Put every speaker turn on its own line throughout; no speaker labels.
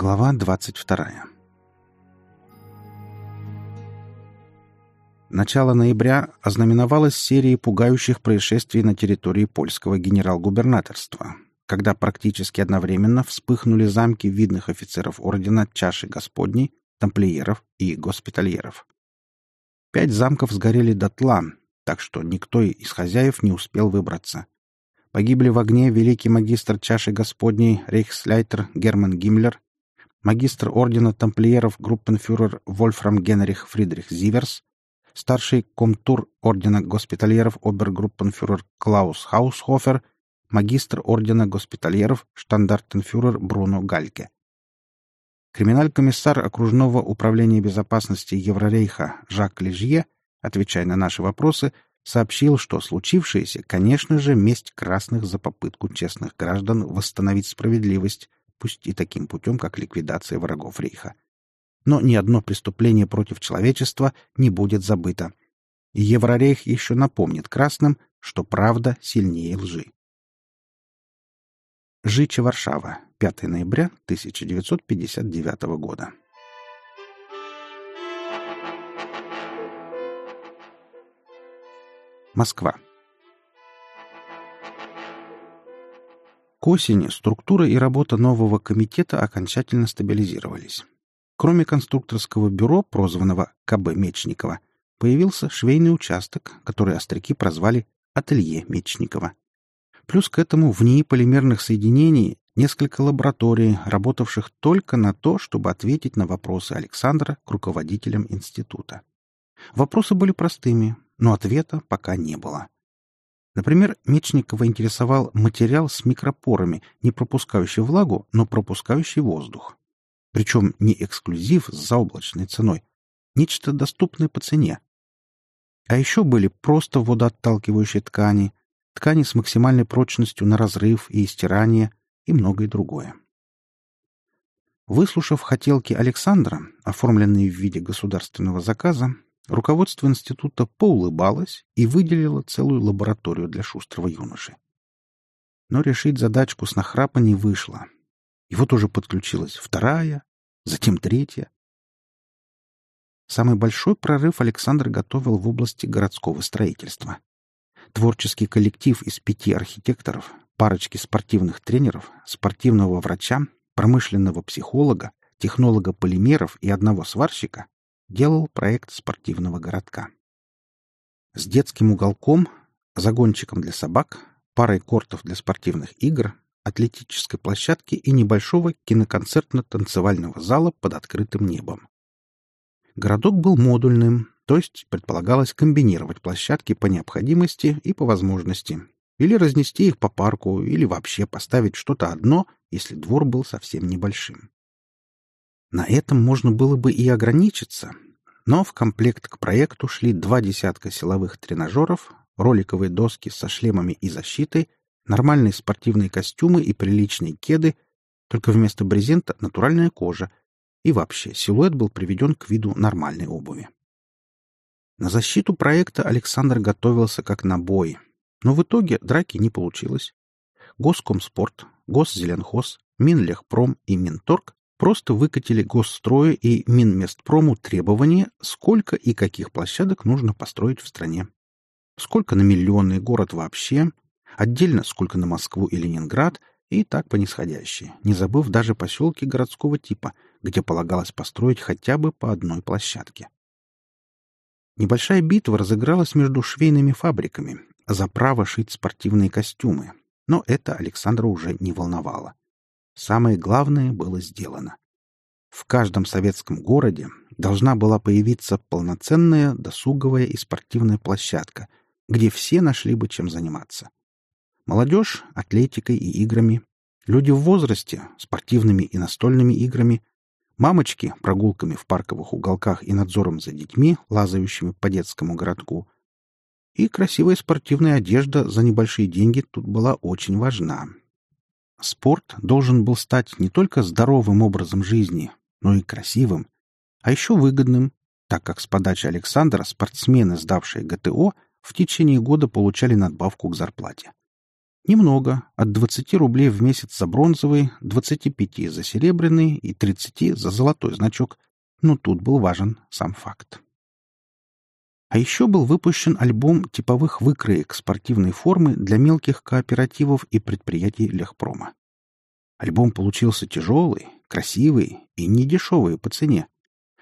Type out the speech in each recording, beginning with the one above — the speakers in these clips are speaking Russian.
Глава 22. Начало ноября ознаменовалось серией пугающих происшествий на территории польского генерал-губернаторства, когда практически одновременно вспыхнули замки видных офицеров ордена Чаши Господней, тамплиеров и госпитальеров. Пять замков сгорели дотла, так что никто из хозяев не успел выбраться. Погибли в огне великий магистр Чаши Господней рейхсляйтер Герман Гиммлер магистр ордена тамплиеров группенфюрер Вольфрам Генрих Фридрих Зиверс, старший комтур ордена госпитальеров обергруппенфюрер Клаус Хаусхофер, магистр ордена госпитальеров штандартенфюрер Бруно Гальке. Криминал-комиссар окружного управления безопасности Еврорейха Жак Лежье, отвечая на наши вопросы, сообщил, что случившееся, конечно же, месть красных за попытку честных граждан восстановить справедливость, пусть и таким путем, как ликвидация врагов Рейха. Но ни одно преступление против человечества не будет забыто. И Еврорейх еще напомнит красным, что правда сильнее лжи. Жичи Варшава, 5 ноября 1959 года. Москва. К осени структура и работа нового комитета окончательно стабилизировались. Кроме конструкторского бюро, прозванного КБ Мечникова, появился швейный участок, который остряки прозвали «Ателье Мечникова». Плюс к этому в НИИ полимерных соединений несколько лабораторий, работавших только на то, чтобы ответить на вопросы Александра к руководителям института. Вопросы были простыми, но ответа пока не было. Например, Мечникова интересовал материал с микропорами, не пропускающий влагу, но пропускающий воздух. Причем не эксклюзив с заоблачной ценой, нечто доступное по цене. А еще были просто водоотталкивающие ткани, ткани с максимальной прочностью на разрыв и стирание и многое другое. Выслушав хотелки Александра, оформленные в виде государственного заказа, Руководство института поулыбалось и выделило целую лабораторию для шустрого юноши. Но решить задачку с нахрапа не вышло. И вот уже подключилась вторая, затем третья. Самый большой прорыв Александр готовил в области городского строительства. Творческий коллектив из пяти архитекторов, парочки спортивных тренеров, спортивного врача, промышленного психолога, технолога полимеров и одного сварщика делал проект спортивного городка. С детским уголком, загончиком для собак, парой кортов для спортивных игр, атлетической площадки и небольшого киноконцертно-танцевального зала под открытым небом. Городок был модульным, то есть предполагалось комбинировать площадки по необходимости и по возможности, или разнести их по парку, или вообще поставить что-то одно, если двор был совсем небольшим. На этом можно было бы и ограничиться, но в комплект к проекту шли два десятка силовых тренажеров, роликовые доски со шлемами и защитой, нормальные спортивные костюмы и приличные кеды, только вместо брезента натуральная кожа, и вообще силуэт был приведен к виду нормальной обуви. На защиту проекта Александр готовился как на бой, но в итоге драки не получилось. Госкомспорт, Госзеленхоз, Минлехпром и Минторг просто выкатили Госстрою и Минместпрому требования, сколько и каких площадок нужно построить в стране. Сколько на миллионный город вообще, отдельно сколько на Москву и Ленинград, и так по нисходящей, не забыв даже поселки городского типа, где полагалось построить хотя бы по одной площадке. Небольшая битва разыгралась между швейными фабриками за право шить спортивные костюмы, но это Александра уже не волновало. Самое главное было сделано. В каждом советском городе должна была появиться полноценная досуговая и спортивная площадка, где все нашли бы чем заниматься. Молодежь — атлетикой и играми, люди в возрасте — спортивными и настольными играми, мамочки — прогулками в парковых уголках и надзором за детьми, лазающими по детскому городку. И красивая спортивная одежда за небольшие деньги тут была очень важна, Спорт должен был стать не только здоровым образом жизни, но и красивым, а еще выгодным, так как с подачи Александра спортсмены, сдавшие ГТО, в течение года получали надбавку к зарплате. Немного, от 20 рублей в месяц за бронзовый, 25 за серебряный и 30 за золотой значок, но тут был важен сам факт. А еще был выпущен альбом типовых выкроек спортивной формы для мелких кооперативов и предприятий легпрома. Альбом получился тяжелый, красивый и недешевый по цене.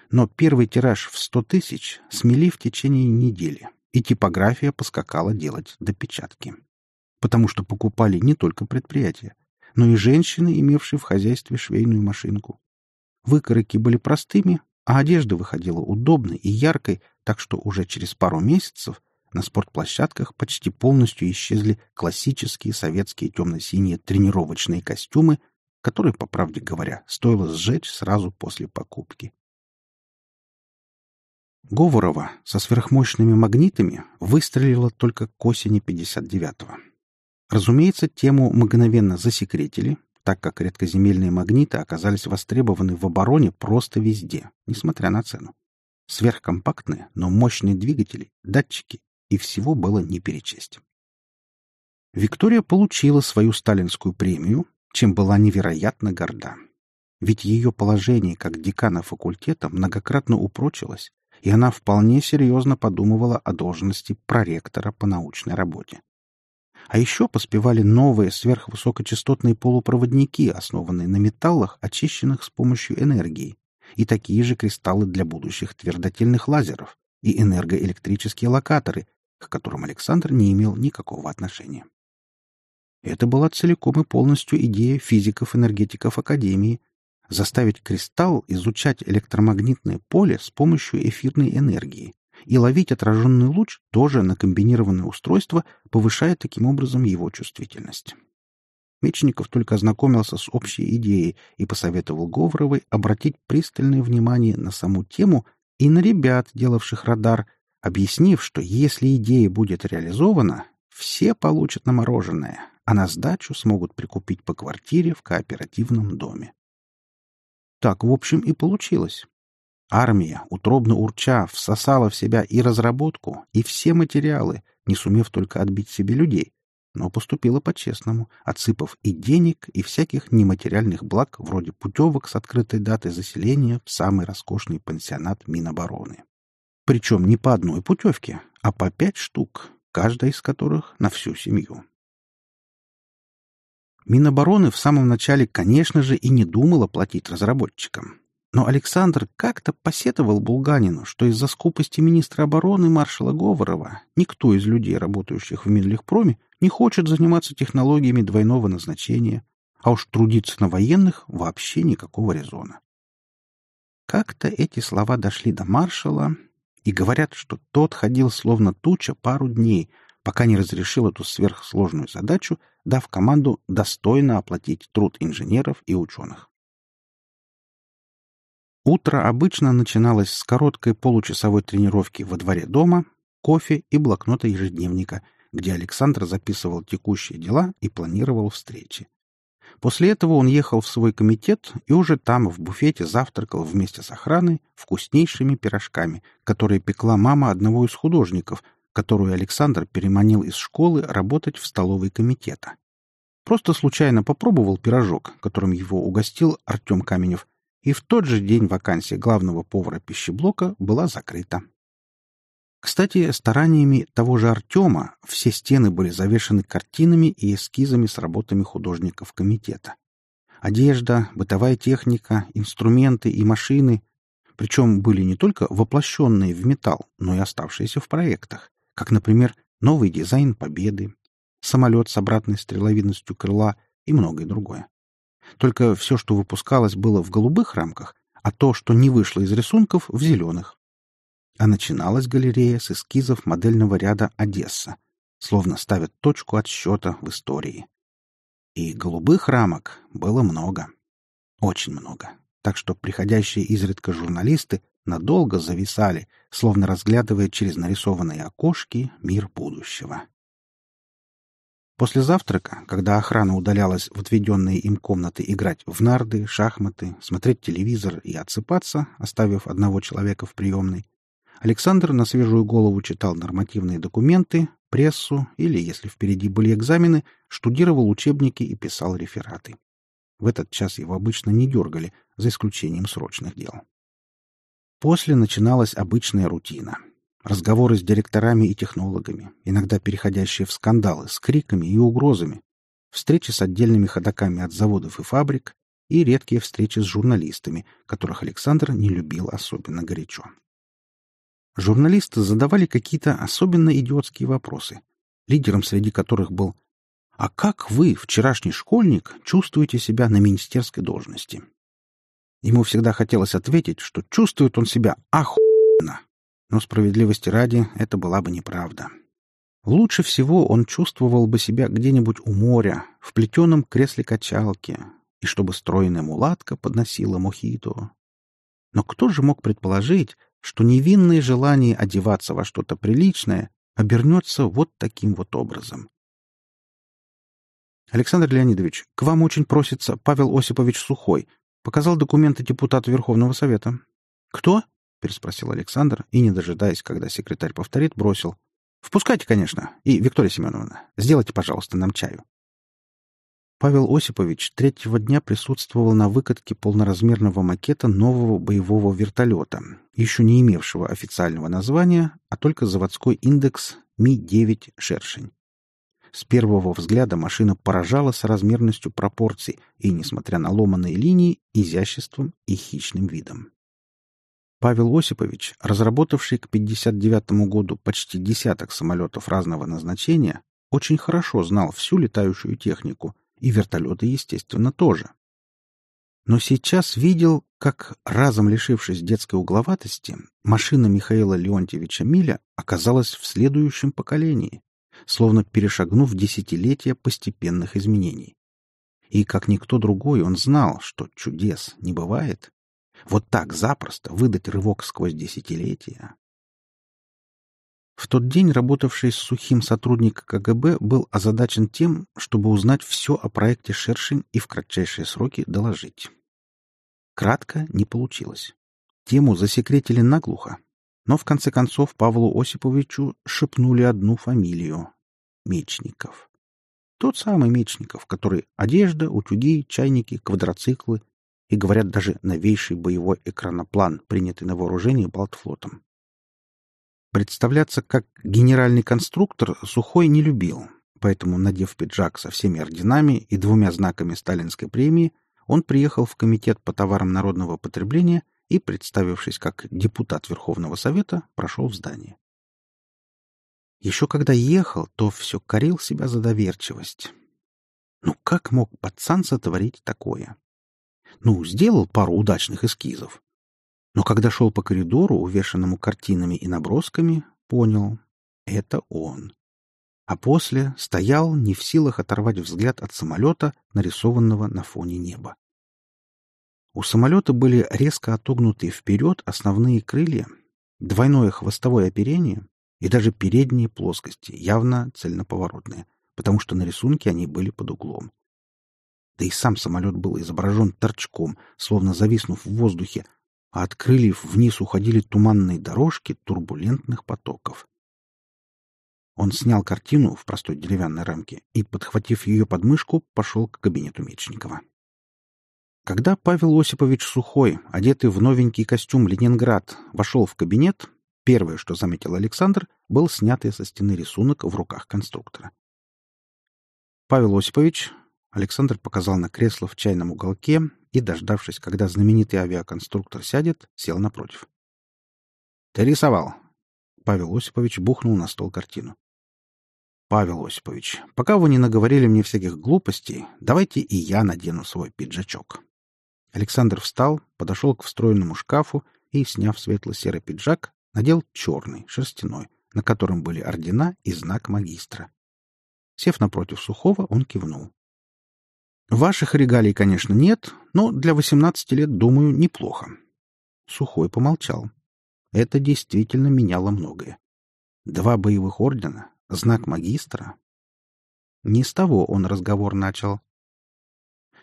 Но первый тираж в сто тысяч смели в течение недели, и типография поскакала делать допечатки. Потому что покупали не только предприятия, но и женщины, имевшие в хозяйстве швейную машинку. Выкройки были простыми, а одежда выходила удобной и яркой, так что уже через пару месяцев на спортплощадках почти полностью исчезли классические советские темно-синие тренировочные костюмы, которые, по правде говоря, стоило сжечь сразу после покупки. Говорова со сверхмощными магнитами выстрелила только к осени 59-го. Разумеется, тему мгновенно засекретили, так как редкоземельные магниты оказались востребованы в обороне просто везде, несмотря на цену. Сверхкомпактные, но мощные двигатели, датчики, и всего было не перечесть. Виктория получила свою сталинскую премию, чем была невероятно горда. Ведь ее положение как декана факультета многократно упрочилось, и она вполне серьезно подумывала о должности проректора по научной работе. А еще поспевали новые сверхвысокочастотные полупроводники, основанные на металлах, очищенных с помощью энергии, и такие же кристаллы для будущих твердотельных лазеров и энергоэлектрические локаторы, к которым Александр не имел никакого отношения. Это была целиком и полностью идея физиков-энергетиков Академии заставить кристалл изучать электромагнитное поле с помощью эфирной энергии, и ловить отраженный луч тоже на комбинированное устройство, повышая таким образом его чувствительность. Мечников только ознакомился с общей идеей и посоветовал Говоровой обратить пристальное внимание на саму тему и на ребят, делавших радар, объяснив, что если идея будет реализована, все получат на мороженое, а на сдачу смогут прикупить по квартире в кооперативном доме. Так, в общем, и получилось. Армия, утробно урча, всосала в себя и разработку, и все материалы, не сумев только отбить себе людей, но поступила по-честному, отсыпав и денег, и всяких нематериальных благ, вроде путевок с открытой датой заселения в самый роскошный пансионат Минобороны. Причем не по одной путевке, а по пять штук, каждая из которых на всю семью. Минобороны в самом начале, конечно же, и не думала платить разработчикам. Но Александр как-то посетовал Булганину, что из-за скупости министра обороны маршала Говорова никто из людей, работающих в Минлегпроме, не хочет заниматься технологиями двойного назначения, а уж трудиться на военных вообще никакого резона. Как-то эти слова дошли до маршала, и говорят, что тот ходил словно туча пару дней, пока не разрешил эту сверхсложную задачу, дав команду достойно оплатить труд инженеров и ученых. Утро обычно начиналось с короткой получасовой тренировки во дворе дома, кофе и блокнота ежедневника, где Александр записывал текущие дела и планировал встречи. После этого он ехал в свой комитет и уже там, в буфете, завтракал вместе с охраной вкуснейшими пирожками, которые пекла мама одного из художников, которую Александр переманил из школы работать в столовой комитета. Просто случайно попробовал пирожок, которым его угостил Артем Каменев, и в тот же день вакансия главного повара пищеблока была закрыта. Кстати, стараниями того же Артема все стены были завешаны картинами и эскизами с работами художников комитета. Одежда, бытовая техника, инструменты и машины, причем были не только воплощенные в металл, но и оставшиеся в проектах, как, например, новый дизайн «Победы», самолет с обратной стреловидностью крыла и многое другое. Только все, что выпускалось, было в голубых рамках, а то, что не вышло из рисунков, в зеленых. А начиналась галерея с эскизов модельного ряда «Одесса», словно ставят точку отсчета в истории. И голубых рамок было много. Очень много. Так что приходящие изредка журналисты надолго зависали, словно разглядывая через нарисованные окошки мир будущего. После завтрака, когда охрана удалялась в отведенные им комнаты играть в нарды, шахматы, смотреть телевизор и отсыпаться, оставив одного человека в приемной, Александр на свежую голову читал нормативные документы, прессу или, если впереди были экзамены, штудировал учебники и писал рефераты. В этот час его обычно не дергали, за исключением срочных дел. После начиналась обычная рутина. Разговоры с директорами и технологами, иногда переходящие в скандалы с криками и угрозами, встречи с отдельными ходаками от заводов и фабрик и редкие встречи с журналистами, которых Александр не любил особенно горячо. Журналисты задавали какие-то особенно идиотские вопросы, лидером среди которых был «А как вы, вчерашний школьник, чувствуете себя на министерской должности?» Ему всегда хотелось ответить, что чувствует он себя охуенно, но справедливости ради это была бы неправда. Лучше всего он чувствовал бы себя где-нибудь у моря, в плетеном кресле качалки, и чтобы стройная мулатка подносила мохито. Но кто же мог предположить, что невинное желание одеваться во что-то приличное обернется вот таким вот образом? Александр Леонидович, к вам очень просится Павел Осипович Сухой. Показал документы депутата Верховного Совета. Кто? переспросил Александр и, не дожидаясь, когда секретарь повторит, бросил. Впускайте, конечно. И, Виктория Семеновна, сделайте, пожалуйста, нам чаю. Павел Осипович третьего дня присутствовал на выкатке полноразмерного макета нового боевого вертолета, еще не имевшего официального названия, а только заводской индекс Ми-9 «Шершень». С первого взгляда машина поражала соразмерностью пропорций и, несмотря на ломаные линии, изяществом и хищным видом. Павел Осипович, разработавший к 1959 году почти десяток самолетов разного назначения, очень хорошо знал всю летающую технику, и вертолеты, естественно, тоже. Но сейчас видел, как, разом лишившись детской угловатости, машина Михаила Леонтьевича Миля оказалась в следующем поколении, словно перешагнув десятилетия постепенных изменений. И, как никто другой, он знал, что чудес не бывает, вот так запросто выдать рывок сквозь десятилетия. В тот день работавший с сухим сотрудник КГБ был озадачен тем, чтобы узнать все о проекте «Шершень» и в кратчайшие сроки доложить. Кратко не получилось. Тему засекретили наглухо, но в конце концов Павлу Осиповичу шепнули одну фамилию — Мечников. Тот самый Мечников, который одежда, утюги, чайники, квадроциклы и, говорят, даже новейший боевой экраноплан, принятый на вооружение Балтфлотом. Представляться как генеральный конструктор Сухой не любил, поэтому, надев пиджак со всеми орденами и двумя знаками сталинской премии, он приехал в Комитет по товарам народного потребления и, представившись как депутат Верховного Совета, прошел в здание. Еще когда ехал, то все корил себя за доверчивость. Ну как мог пацан сотворить такое? Ну, сделал пару удачных эскизов. Но когда шел по коридору, увешанному картинами и набросками, понял — это он. А после стоял, не в силах оторвать взгляд от самолета, нарисованного на фоне неба. У самолета были резко отогнутые вперед основные крылья, двойное хвостовое оперение и даже передние плоскости, явно цельноповоротные, потому что на рисунке они были под углом. Да и сам самолет был изображен торчком, словно зависнув в воздухе, а от крыльев вниз уходили туманные дорожки турбулентных потоков. Он снял картину в простой деревянной рамке и, подхватив ее под мышку, пошел к кабинету Мечникова. Когда Павел Осипович Сухой, одетый в новенький костюм «Ленинград», вошел в кабинет, первое, что заметил Александр, был снятый со стены рисунок в руках конструктора. Павел Осипович, Александр показал на кресло в чайном уголке и, дождавшись, когда знаменитый авиаконструктор сядет, сел напротив. «Ты рисовал?» Павел Осипович бухнул на стол картину. «Павел Осипович, пока вы не наговорили мне всяких глупостей, давайте и я надену свой пиджачок». Александр встал, подошел к встроенному шкафу и, сняв светло-серый пиджак, надел черный, шерстяной, на котором были ордена и знак магистра. Сев напротив Сухого, он кивнул. Ваших регалий, конечно, нет, но для восемнадцати лет, думаю, неплохо. Сухой помолчал. Это действительно меняло многое. Два боевых ордена, знак магистра. Не с того он разговор начал.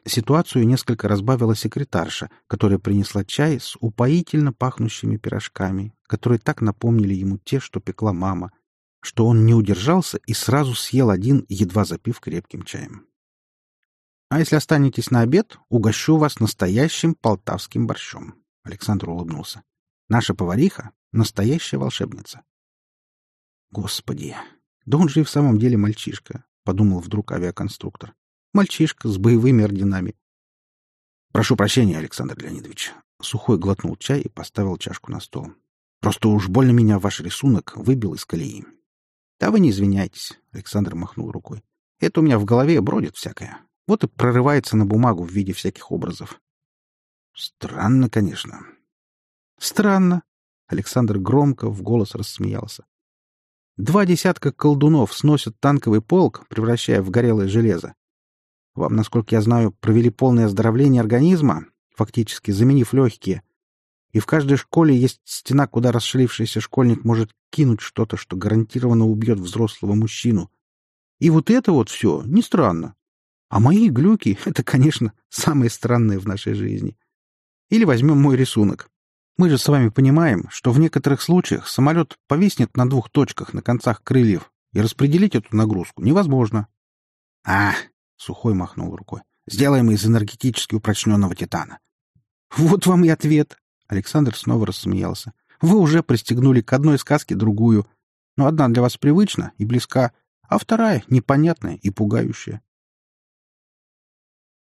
Ситуацию несколько разбавила секретарша, которая принесла чай с упоительно пахнущими пирожками, которые так напомнили ему те, что пекла мама, что он не удержался и сразу съел один, едва запив крепким чаем. «А если останетесь на обед, угощу вас настоящим полтавским борщом», — Александр улыбнулся. «Наша повариха — настоящая волшебница». «Господи, да он же и в самом деле мальчишка», — подумал вдруг авиаконструктор. «Мальчишка с боевыми орденами». «Прошу прощения, Александр Леонидович». Сухой глотнул чай и поставил чашку на стол. «Просто уж больно меня ваш рисунок выбил из колеи». «Да вы не извиняйтесь», — Александр махнул рукой. «Это у меня в голове бродит всякое. Вот и прорывается на бумагу в виде всяких образов». «Странно, конечно». «Странно», — Александр громко в голос рассмеялся. «Два десятка колдунов сносят танковый полк, превращая в горелое железо. Вам, насколько я знаю, провели полное оздоровление организма, фактически заменив легкие. И в каждой школе есть стена, куда расшалившийся школьник может кинуть что-то, что гарантированно убьет взрослого мужчину. И вот это вот все не странно. А мои глюки — это, конечно, самое странное в нашей жизни. Или возьмем мой рисунок. Мы же с вами понимаем, что в некоторых случаях самолет повиснет на двух точках на концах крыльев, и распределить эту нагрузку невозможно. — А, Сухой махнул рукой. «Сделаем из энергетически упрочненного титана». «Вот вам и ответ!» Александр снова рассмеялся. «Вы уже пристегнули к одной сказке другую. Но одна для вас привычна и близка, а вторая непонятная и пугающая».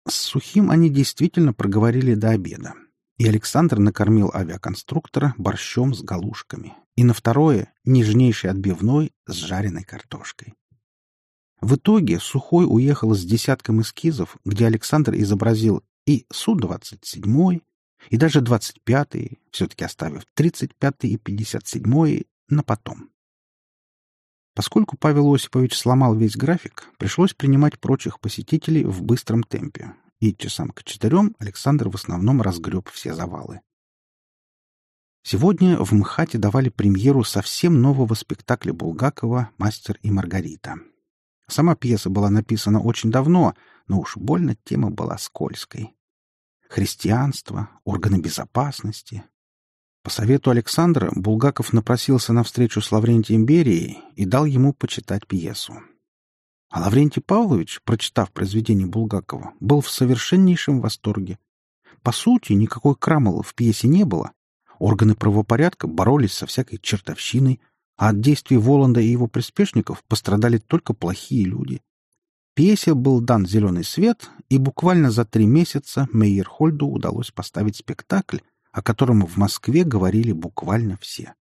С Сухим они действительно проговорили до обеда. И Александр накормил авиаконструктора борщом с галушками. И на второе — нежнейшей отбивной с жареной картошкой. В итоге Сухой уехал с десятком эскизов, где Александр изобразил и Су-27, и даже 25-й, все-таки оставив 35-й и 57-й на потом. Поскольку Павел Осипович сломал весь график, пришлось принимать прочих посетителей в быстром темпе, и часам к четырем Александр в основном разгреб все завалы. Сегодня в МХАТе давали премьеру совсем нового спектакля Булгакова «Мастер и Маргарита», Сама пьеса была написана очень давно, но уж больно тема была скользкой. Христианство, органы безопасности. По совету Александра Булгаков напросился на встречу с Лаврентием Берией и дал ему почитать пьесу. А Лаврентий Павлович, прочитав произведение Булгакова, был в совершеннейшем восторге. По сути, никакой крамола в пьесе не было. Органы правопорядка боролись со всякой чертовщиной, а от действий Воланда и его приспешников пострадали только плохие люди. Пьесе был дан зеленый свет, и буквально за три месяца Мейерхольду удалось поставить спектакль, о котором в Москве говорили буквально все.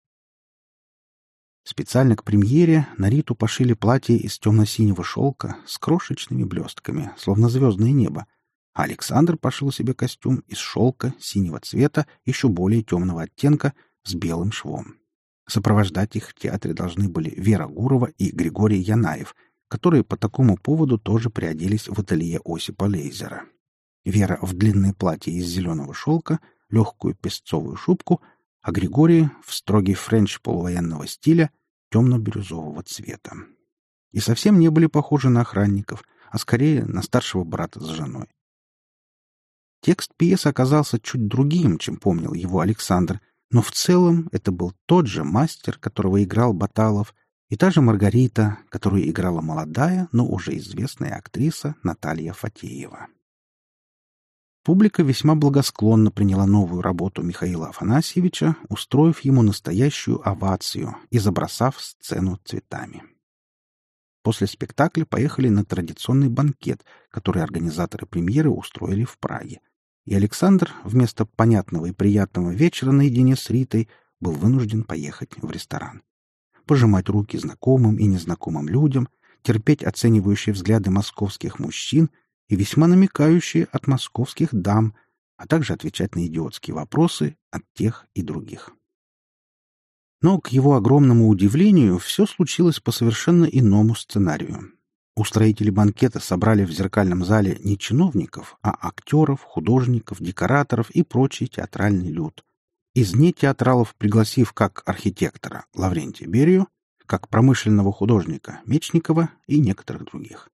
Специально к премьере на Риту пошили платье из темно-синего шелка с крошечными блестками, словно звездное небо, а Александр пошил себе костюм из шелка синего цвета, еще более темного оттенка, с белым швом. Сопровождать их в театре должны были Вера Гурова и Григорий Янаев, которые по такому поводу тоже приоделись в ателье Осипа Лейзера. Вера в длинное платье из зеленого шелка, легкую песцовую шубку, а Григорий в строгий френч полувоенного стиля темно-бирюзового цвета. И совсем не были похожи на охранников, а скорее на старшего брата с женой. Текст пьесы оказался чуть другим, чем помнил его Александр, но в целом это был тот же мастер, которого играл Баталов, и та же Маргарита, которую играла молодая, но уже известная актриса Наталья Фатеева. Публика весьма благосклонно приняла новую работу Михаила Афанасьевича, устроив ему настоящую овацию и забросав сцену цветами. После спектакля поехали на традиционный банкет, который организаторы премьеры устроили в Праге — и Александр вместо понятного и приятного вечера наедине с Ритой был вынужден поехать в ресторан. Пожимать руки знакомым и незнакомым людям, терпеть оценивающие взгляды московских мужчин и весьма намекающие от московских дам, а также отвечать на идиотские вопросы от тех и других. Но, к его огромному удивлению, все случилось по совершенно иному сценарию. Устроители банкета собрали в зеркальном зале не чиновников, а актеров, художников, декораторов и прочий театральный люд. Из нетеатралов пригласив как архитектора Лаврентия Берию, как промышленного художника Мечникова и некоторых других.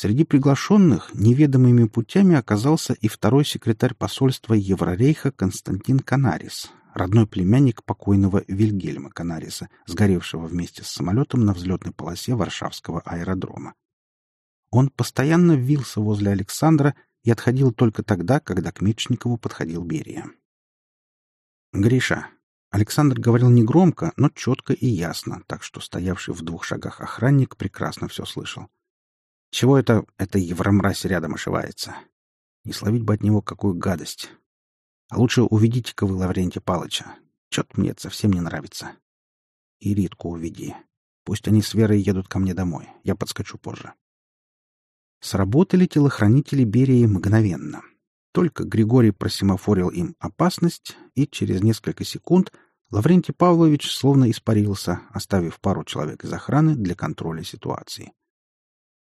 Среди приглашенных неведомыми путями оказался и второй секретарь посольства Еврорейха Константин Канарис, родной племянник покойного Вильгельма Канариса, сгоревшего вместе с самолетом на взлетной полосе Варшавского аэродрома. Он постоянно вился возле Александра и отходил только тогда, когда к Мечникову подходил Берия. «Гриша», Александр говорил негромко, но четко и ясно, так что стоявший в двух шагах охранник прекрасно все слышал. «Чего это эта евромразь рядом ошивается? Не словить бы от него какую гадость. А лучше уведите-ка вы Лаврентия Палыча. Чё-то мне это совсем не нравится. И Ритку уведи. Пусть они с Верой едут ко мне домой. Я подскочу позже. Сработали телохранители Берии мгновенно. Только Григорий просимофорил им опасность, и через несколько секунд Лаврентий Павлович словно испарился, оставив пару человек из охраны для контроля ситуации.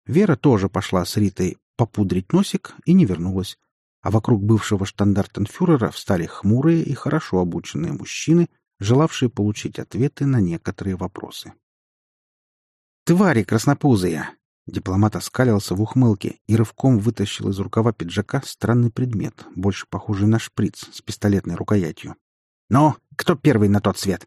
Вера тоже пошла с Ритой попудрить носик и не вернулась, а вокруг бывшего штандартенфюрера встали хмурые и хорошо обученные мужчины, желавшие получить ответы на некоторые вопросы. «Твари краснопузые!» Дипломат оскалился в ухмылке и рывком вытащил из рукава пиджака странный предмет, больше похожий на шприц с пистолетной рукоятью. «Ну, кто первый на тот свет?»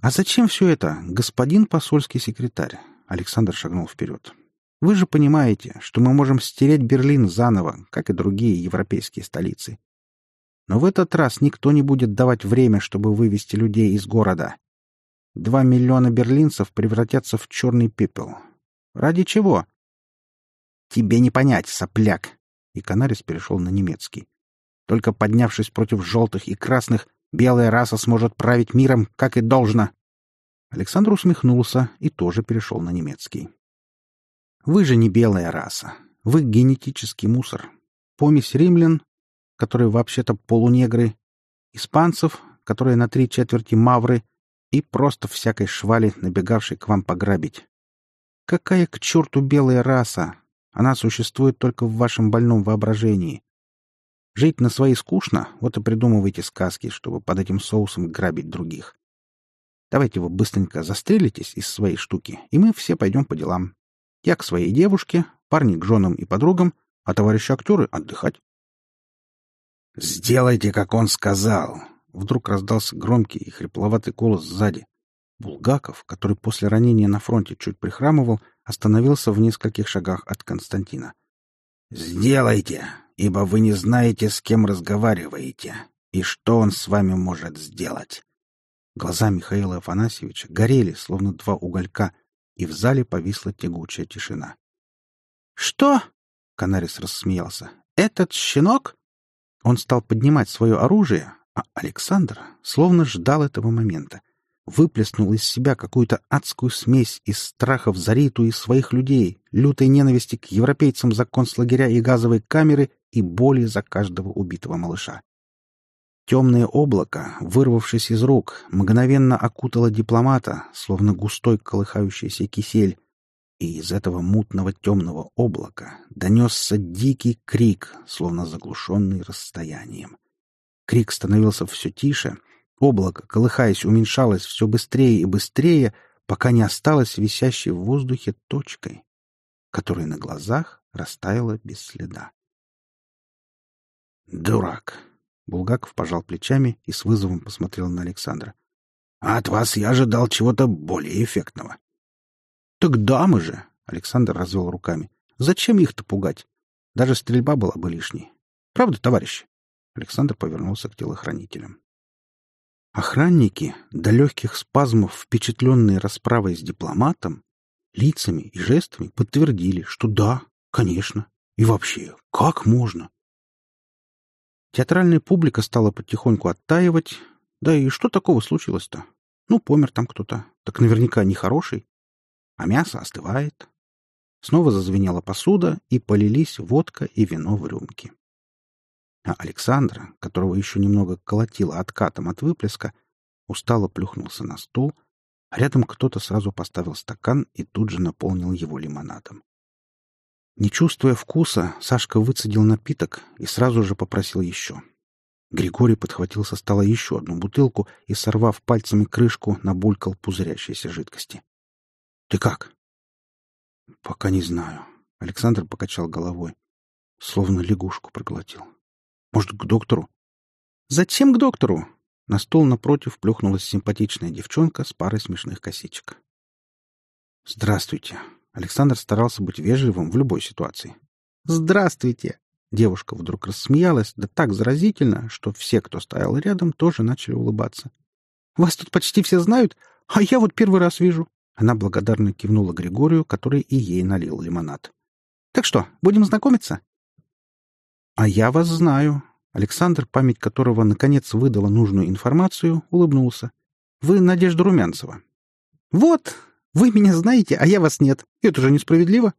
«А зачем все это, господин посольский секретарь?» Александр шагнул вперед. Вы же понимаете, что мы можем стереть Берлин заново, как и другие европейские столицы. Но в этот раз никто не будет давать время, чтобы вывести людей из города. Два миллиона берлинцев превратятся в черный пепел. Ради чего? Тебе не понять, сопляк. И Канарис перешел на немецкий. Только поднявшись против желтых и красных, белая раса сможет править миром, как и должно. Александр усмехнулся и тоже перешел на немецкий. Вы же не белая раса. Вы генетический мусор. Помесь римлян, которые вообще-то полунегры, испанцев, которые на три четверти мавры, и просто всякой швали, набегавшей к вам пограбить. Какая к черту белая раса? Она существует только в вашем больном воображении. Жить на свои скучно, вот и придумывайте сказки, чтобы под этим соусом грабить других. Давайте вы быстренько застрелитесь из своей штуки, и мы все пойдем по делам. Я к своей девушке, парни к женам и подругам, а товарищи актеры — отдыхать. «Сделайте, как он сказал!» Вдруг раздался громкий и хрипловатый голос сзади. Булгаков, который после ранения на фронте чуть прихрамывал, остановился в нескольких шагах от Константина. «Сделайте, ибо вы не знаете, с кем разговариваете, и что он с вами может сделать». Глаза Михаила Афанасьевича горели, словно два уголька, и в зале повисла тягучая тишина. «Что?» — Канарис рассмеялся. «Этот щенок?» Он стал поднимать свое оружие, а Александр словно ждал этого момента. Выплеснул из себя какую-то адскую смесь из страхов за Риту и своих людей, лютой ненависти к европейцам за концлагеря и газовые камеры и боли за каждого убитого малыша. Темное облако, вырвавшись из рук, мгновенно окутало дипломата, словно густой колыхающийся кисель, и из этого мутного темного облака донесся дикий крик, словно заглушенный расстоянием. Крик становился все тише, облако, колыхаясь, уменьшалось все быстрее и быстрее, пока не осталось висящей в воздухе точкой, которая на глазах растаяла без следа. «Дурак!» Булгаков пожал плечами и с вызовом посмотрел на Александра. — А от вас я ожидал чего-то более эффектного. — Так дамы же! — Александр развел руками. — Зачем их-то пугать? Даже стрельба была бы лишней. Правда, товарищи? Александр повернулся к телохранителям. Охранники, до легких спазмов впечатленные расправой с дипломатом, лицами и жестами подтвердили, что да, конечно, и вообще, как можно? Театральная публика стала потихоньку оттаивать. Да и что такого случилось-то? Ну, помер там кто-то. Так наверняка нехороший. А мясо остывает. Снова зазвенела посуда, и полились водка и вино в рюмки. А Александр, которого еще немного колотило откатом от выплеска, устало плюхнулся на стул, а рядом кто-то сразу поставил стакан и тут же наполнил его лимонадом. Не чувствуя вкуса, Сашка выцедил напиток и сразу же попросил еще. Григорий подхватил со стола еще одну бутылку и, сорвав пальцами крышку, набулькал пузырящейся жидкости. — Ты как? — Пока не знаю. Александр покачал головой. Словно лягушку проглотил. — Может, к доктору? — Зачем к доктору? На стол напротив плюхнулась симпатичная девчонка с парой смешных косичек. «Здравствуйте!» Александр старался быть вежливым в любой ситуации. «Здравствуйте!» Девушка вдруг рассмеялась, да так заразительно, что все, кто стоял рядом, тоже начали улыбаться. «Вас тут почти все знают, а я вот первый раз вижу!» Она благодарно кивнула Григорию, который и ей налил лимонад. «Так что, будем знакомиться?» «А я вас знаю». Александр, память которого наконец выдала нужную информацию, улыбнулся. «Вы Надежда Румянцева». «Вот! Вы меня знаете, а я вас нет. Это же несправедливо».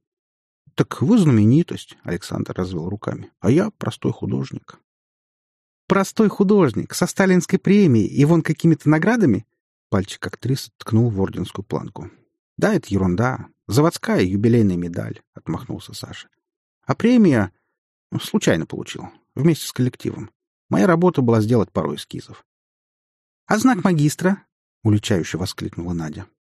«Так вы знаменитость», — Александр развел руками, «а я простой художник». «Простой художник, со сталинской премией и вон какими-то наградами?» Пальчик актрисы ткнул в орденскую планку. «Да, это ерунда. Заводская юбилейная медаль», — отмахнулся Саша. «А премия ну, случайно получил. Вместе с коллективом. Моя работа была сделать пару эскизов. — А знак магистра? — уличающе воскликнула Надя. —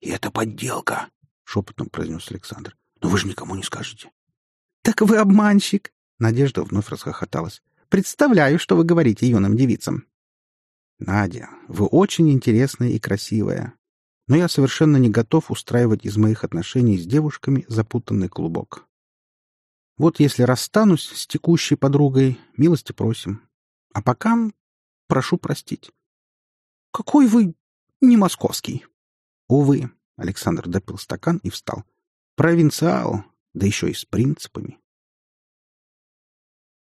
И это подделка, — шепотом произнес Александр. — Но вы же никому не скажете. — Так вы обманщик! — Надежда вновь расхохоталась. — Представляю, что вы говорите юным девицам. — Надя, вы очень интересная и красивая. Но я совершенно не готов устраивать из моих отношений с девушками запутанный клубок. Вот если расстанусь с текущей подругой, милости просим. А пока прошу простить. — Какой вы не московский? — Увы, — Александр допил стакан и встал. — Провинциал, да еще и с принципами.